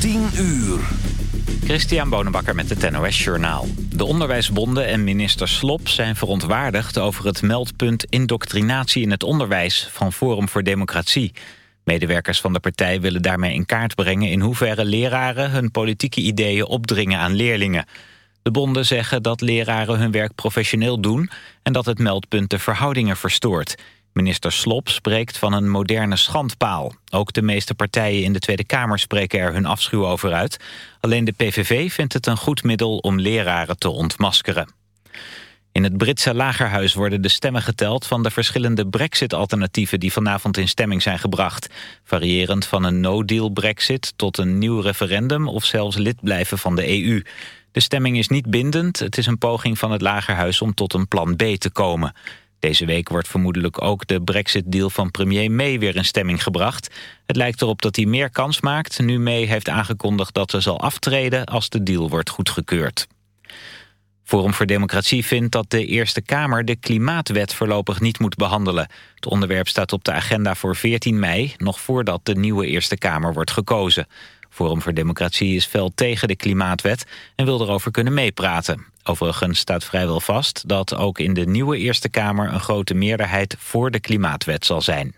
10 uur. Christian Bonenbakker met het NOS Journaal. De onderwijsbonden en minister Slop zijn verontwaardigd... over het meldpunt indoctrinatie in het onderwijs van Forum voor Democratie. Medewerkers van de partij willen daarmee in kaart brengen... in hoeverre leraren hun politieke ideeën opdringen aan leerlingen. De bonden zeggen dat leraren hun werk professioneel doen... en dat het meldpunt de verhoudingen verstoort... Minister Slop spreekt van een moderne schandpaal. Ook de meeste partijen in de Tweede Kamer spreken er hun afschuw over uit. Alleen de PVV vindt het een goed middel om leraren te ontmaskeren. In het Britse lagerhuis worden de stemmen geteld van de verschillende brexit-alternatieven die vanavond in stemming zijn gebracht. Variërend van een no-deal brexit tot een nieuw referendum of zelfs lid blijven van de EU. De stemming is niet bindend, het is een poging van het lagerhuis om tot een plan B te komen. Deze week wordt vermoedelijk ook de brexit-deal van premier May weer in stemming gebracht. Het lijkt erop dat hij meer kans maakt, nu May heeft aangekondigd dat ze zal aftreden als de deal wordt goedgekeurd. Forum voor Democratie vindt dat de Eerste Kamer de Klimaatwet voorlopig niet moet behandelen. Het onderwerp staat op de agenda voor 14 mei, nog voordat de nieuwe Eerste Kamer wordt gekozen. Forum voor Democratie is fel tegen de Klimaatwet en wil erover kunnen meepraten. Overigens staat vrijwel vast dat ook in de nieuwe Eerste Kamer... een grote meerderheid voor de Klimaatwet zal zijn.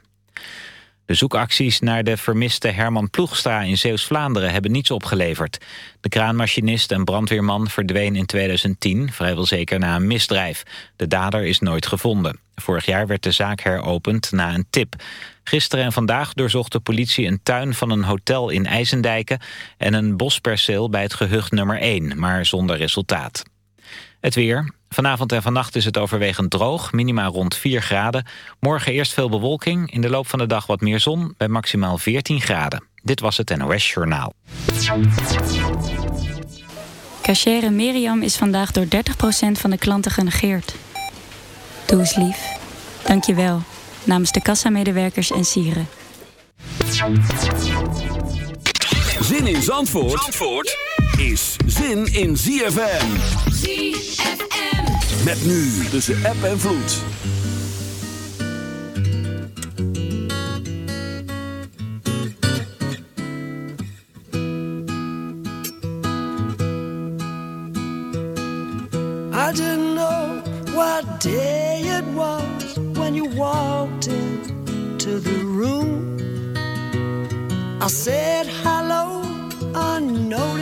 De zoekacties naar de vermiste Herman Ploegstra in Zeeuws-Vlaanderen hebben niets opgeleverd. De kraanmachinist en brandweerman verdween in 2010, vrijwel zeker na een misdrijf. De dader is nooit gevonden. Vorig jaar werd de zaak heropend na een tip. Gisteren en vandaag doorzocht de politie een tuin van een hotel in IJsendijken... en een bosperceel bij het gehucht nummer 1, maar zonder resultaat. Het weer. Vanavond en vannacht is het overwegend droog, minima rond 4 graden. Morgen eerst veel bewolking, in de loop van de dag wat meer zon... bij maximaal 14 graden. Dit was het NOS Journaal. Cachere Miriam is vandaag door 30% van de klanten genegeerd. Doe eens lief. Dank je wel. Namens de kassamedewerkers en sieren. Zin in Zandvoort, Zandvoort is zin in ZFM. ZFM. Met nu tussen app en vloed. I didn't know what day it was when you walked into the room. I said hello unnoticed.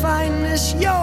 finest. this.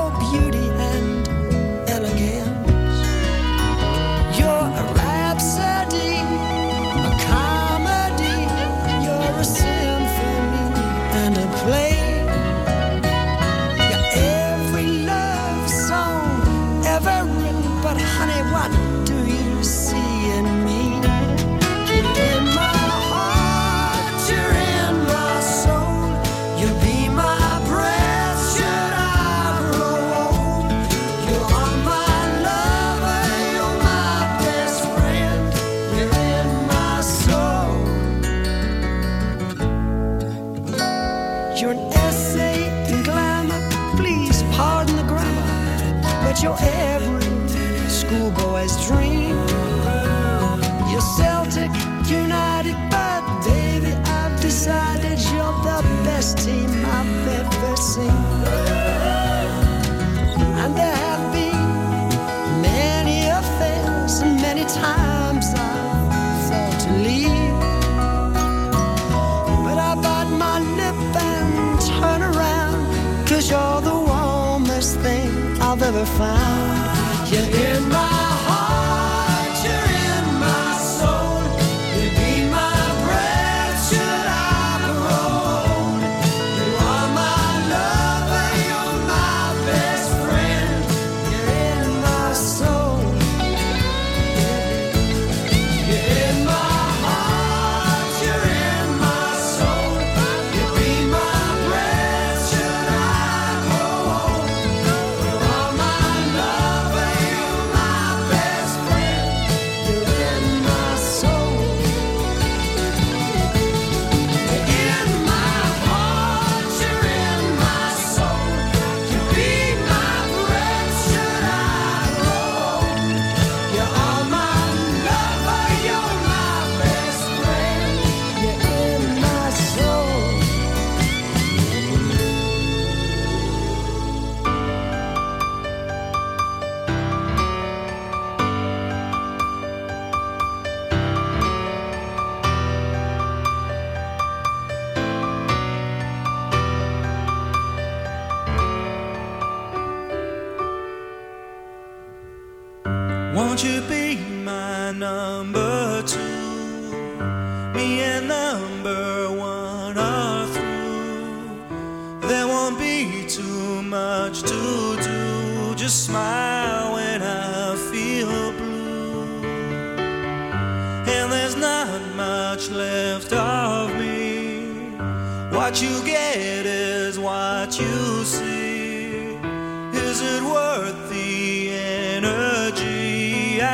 Found.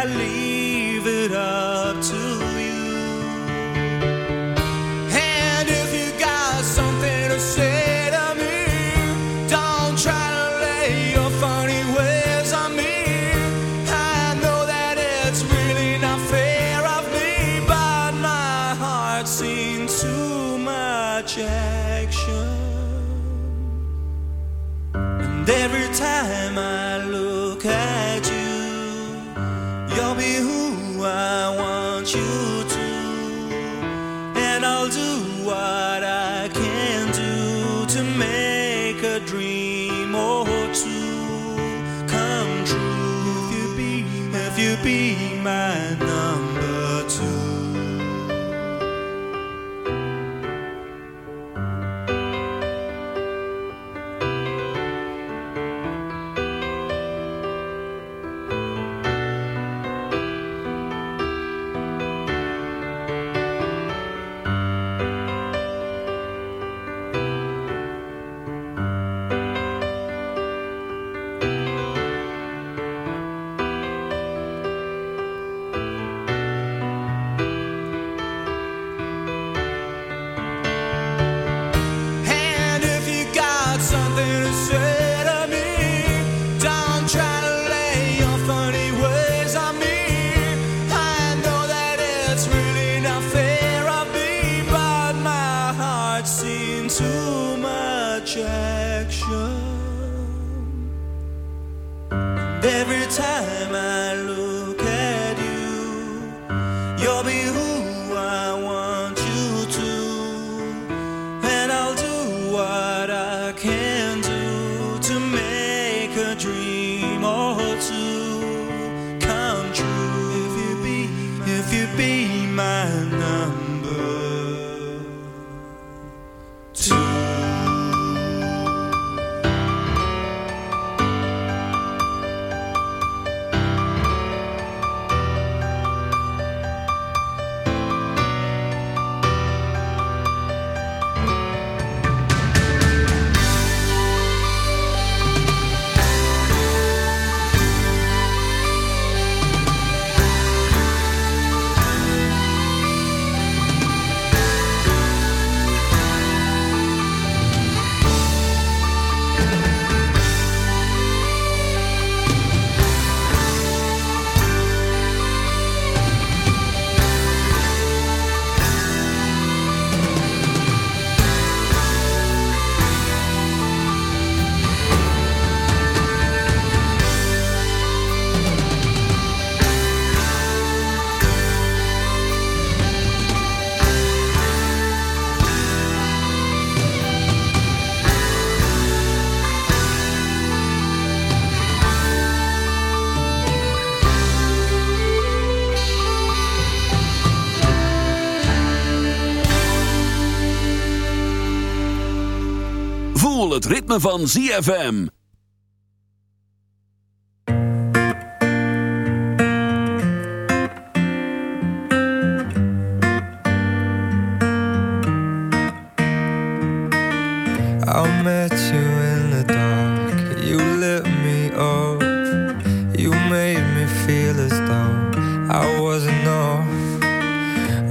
I leave it up ritme van ZFM. I met you in the dark. You lit me up. You made me feel as though I wasn't off.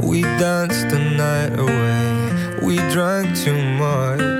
We danced the night away. We drank too much.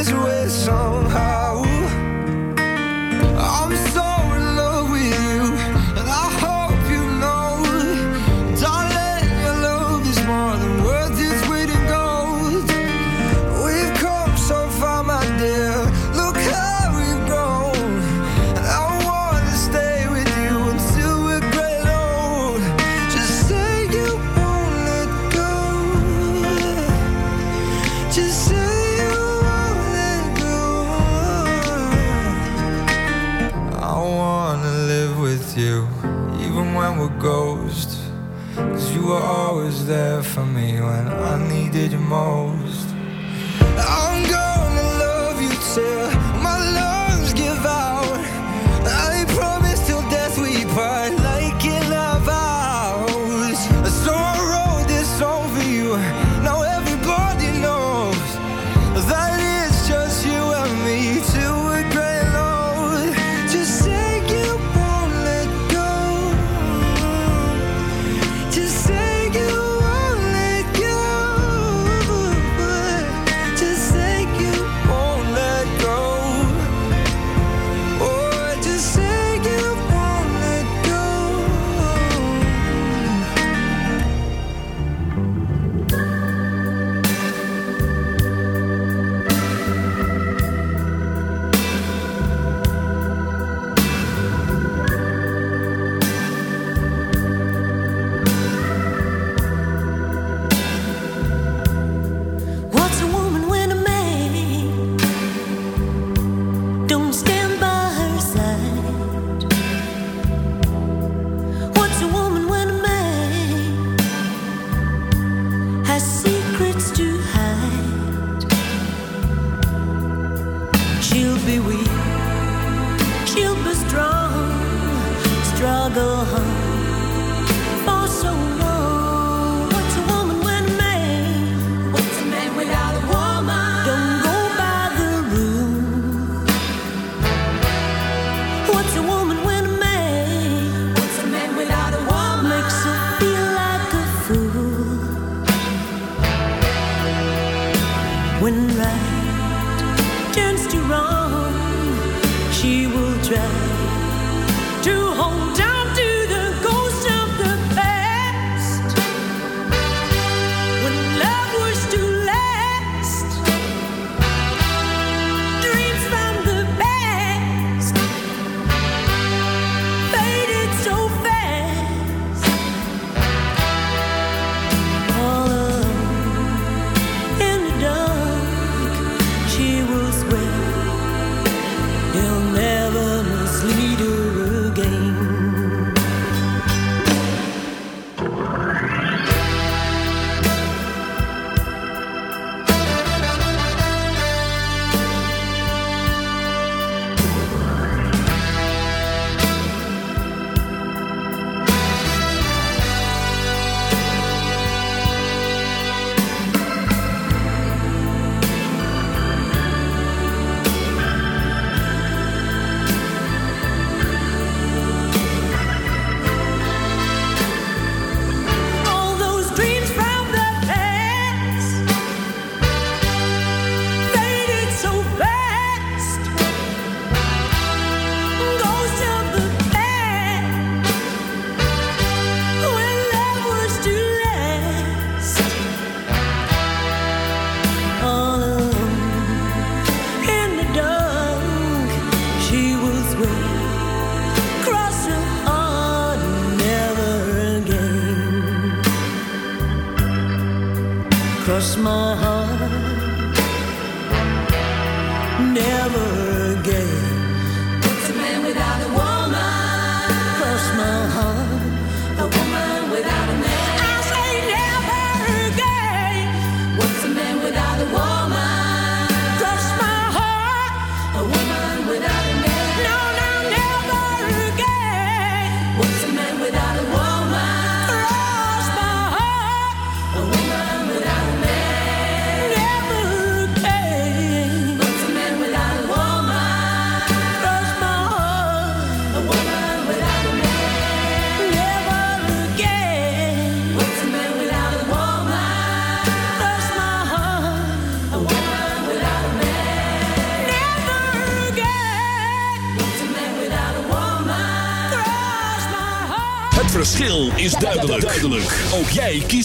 ends with somehow. more She'll be weak, she'll be strong, struggle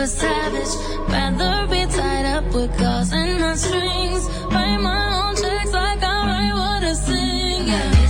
a savage. Rather be tied up with claws and not strings. Write my own checks like I write what I sing. Yeah.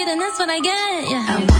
get, and that's what I get. Yeah.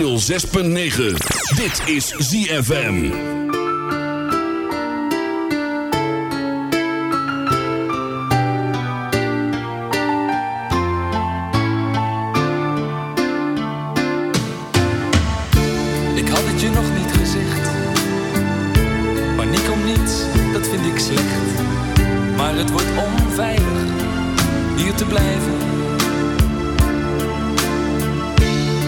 106.9. Dit is ZFM. Ik had het je nog niet gezegd. Paniek om niets, dat vind ik slecht. Maar het wordt onveilig hier te blijven.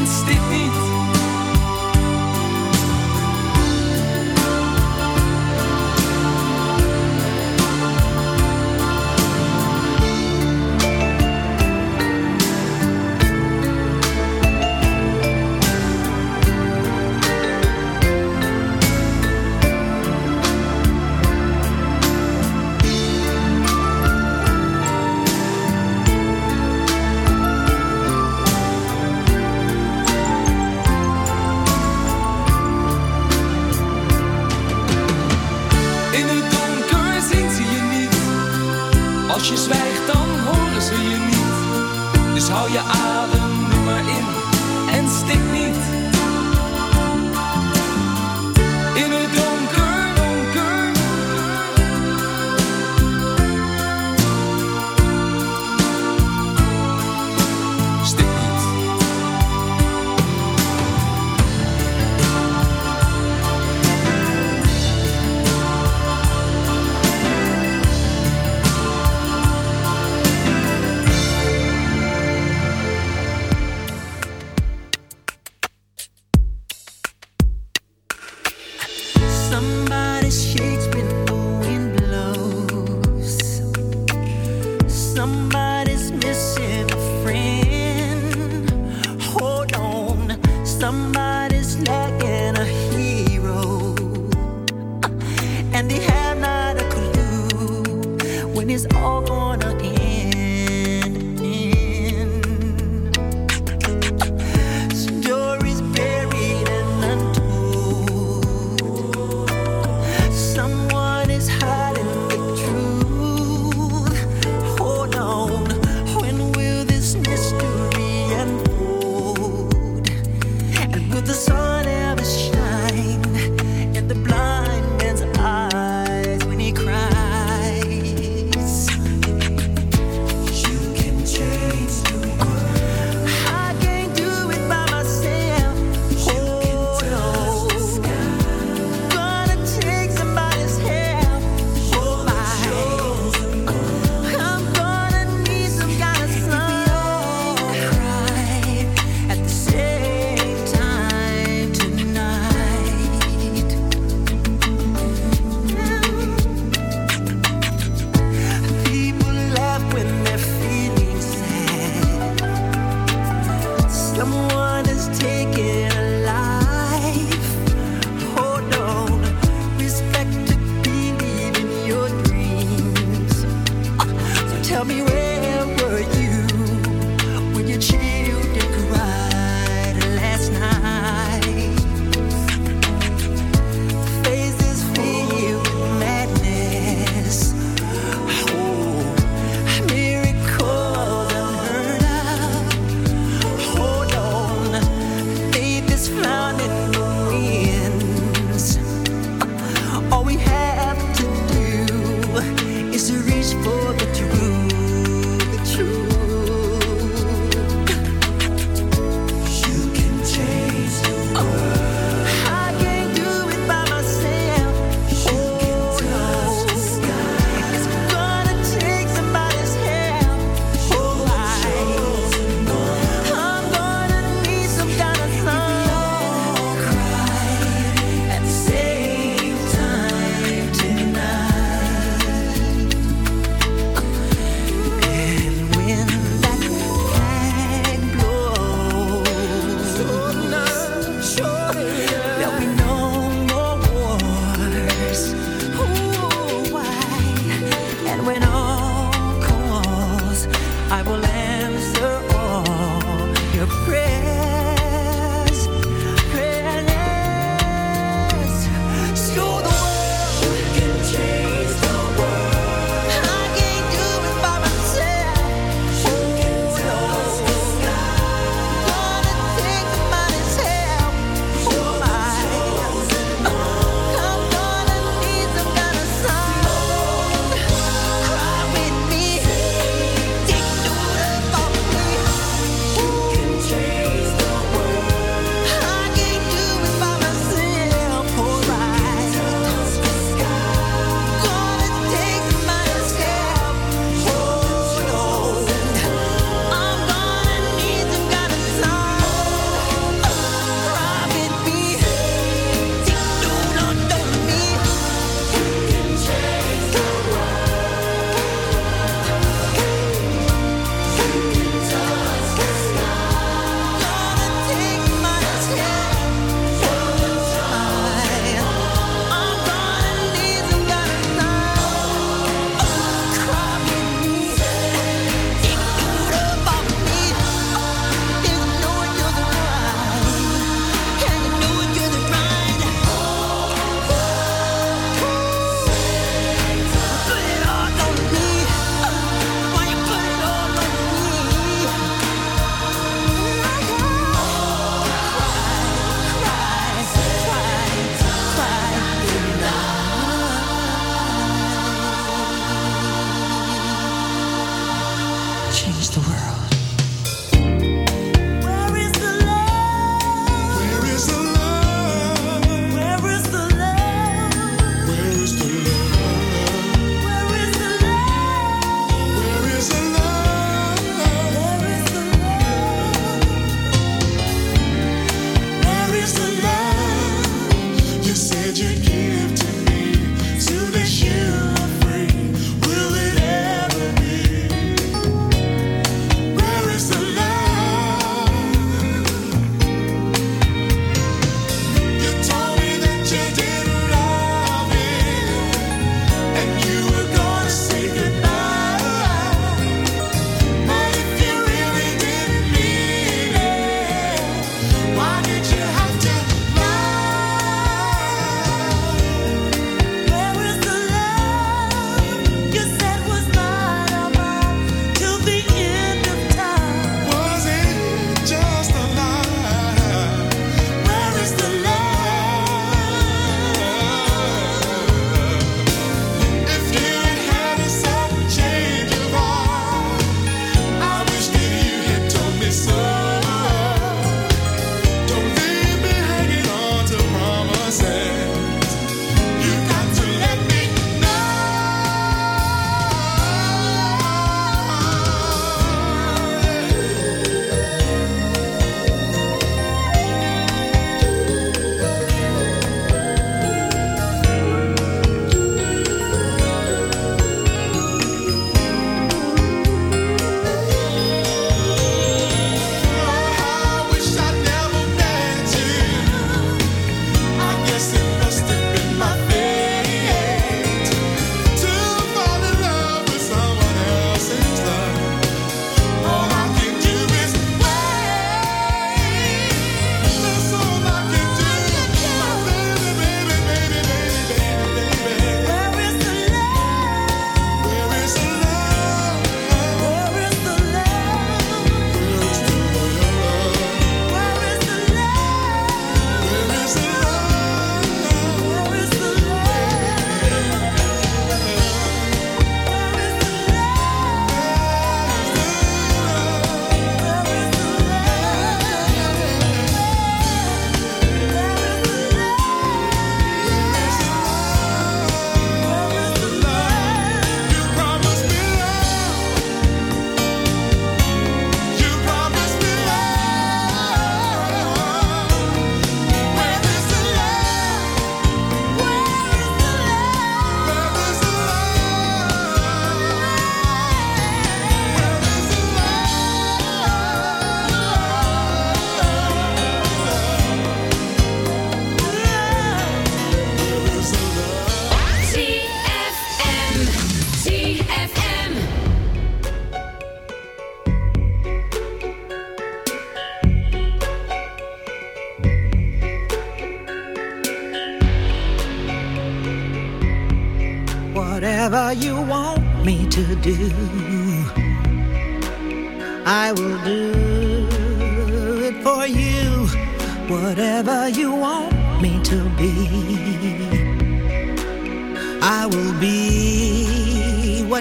en stik niet.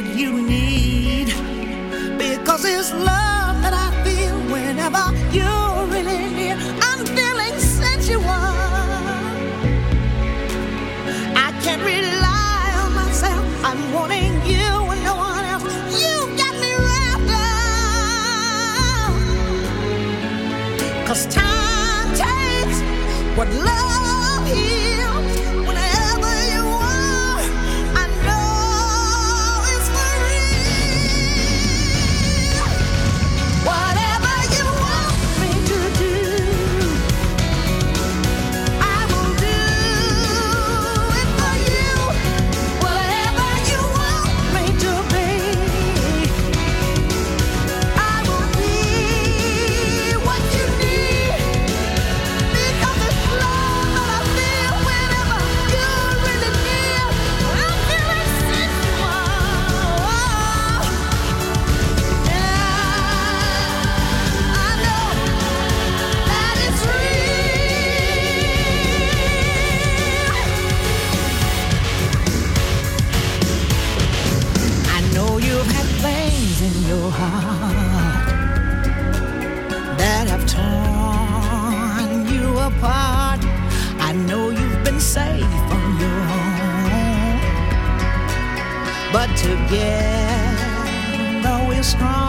what you need because it's love. again. Though we're strong.